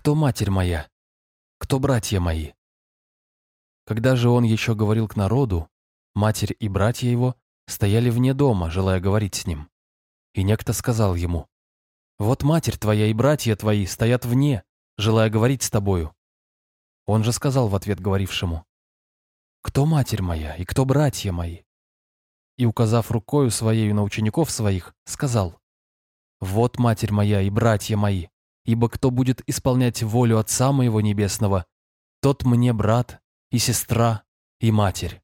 кто матерь моя? Кто братья мои?» Когда же он еще говорил к народу, матерь и братья его стояли вне дома, желая говорить с ним. И некто сказал ему, «Вот матерь твоя и братья твои стоят вне, желая говорить с тобою». Он же сказал в ответ говорившему, «Кто матерь моя и кто братья мои?» И, указав рукою своею на учеников своих, сказал, «Вот матерь моя и братья мои, ибо кто будет исполнять волю Отца моего Небесного, тот мне брат и сестра и матерь».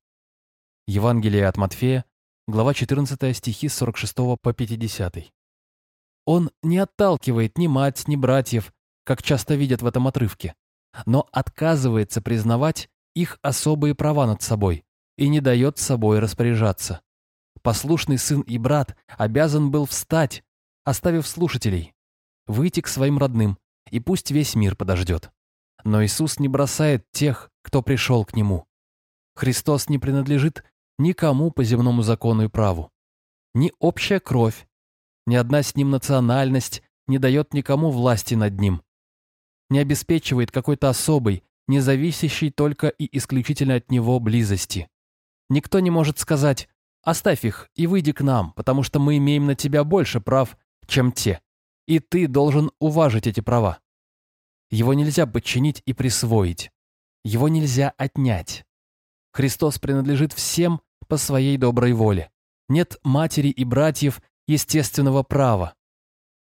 Евангелие от Матфея, глава 14 стихи с 46 по 50. Он не отталкивает ни мать, ни братьев, как часто видят в этом отрывке, но отказывается признавать их особые права над собой и не дает собой распоряжаться. Послушный сын и брат обязан был встать, оставив слушателей, выйти к своим родным, и пусть весь мир подождет. Но Иисус не бросает тех, кто пришел к Нему. Христос не принадлежит никому по земному закону и праву. Ни общая кровь, ни одна с Ним национальность не дает никому власти над Ним. Не обеспечивает какой-то особой, не зависящей только и исключительно от Него близости. Никто не может сказать «оставь их и выйди к нам, потому что мы имеем на тебя больше прав, чем те» и ты должен уважить эти права. Его нельзя подчинить и присвоить. Его нельзя отнять. Христос принадлежит всем по своей доброй воле. Нет матери и братьев естественного права.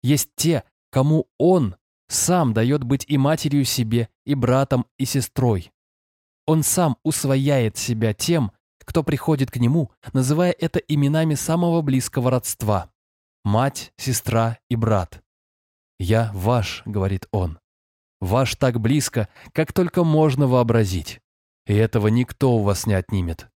Есть те, кому Он сам дает быть и матерью себе, и братом, и сестрой. Он сам усвояет себя тем, кто приходит к Нему, называя это именами самого близкого родства – мать, сестра и брат. «Я ваш», — говорит он. «Ваш так близко, как только можно вообразить. И этого никто у вас не отнимет.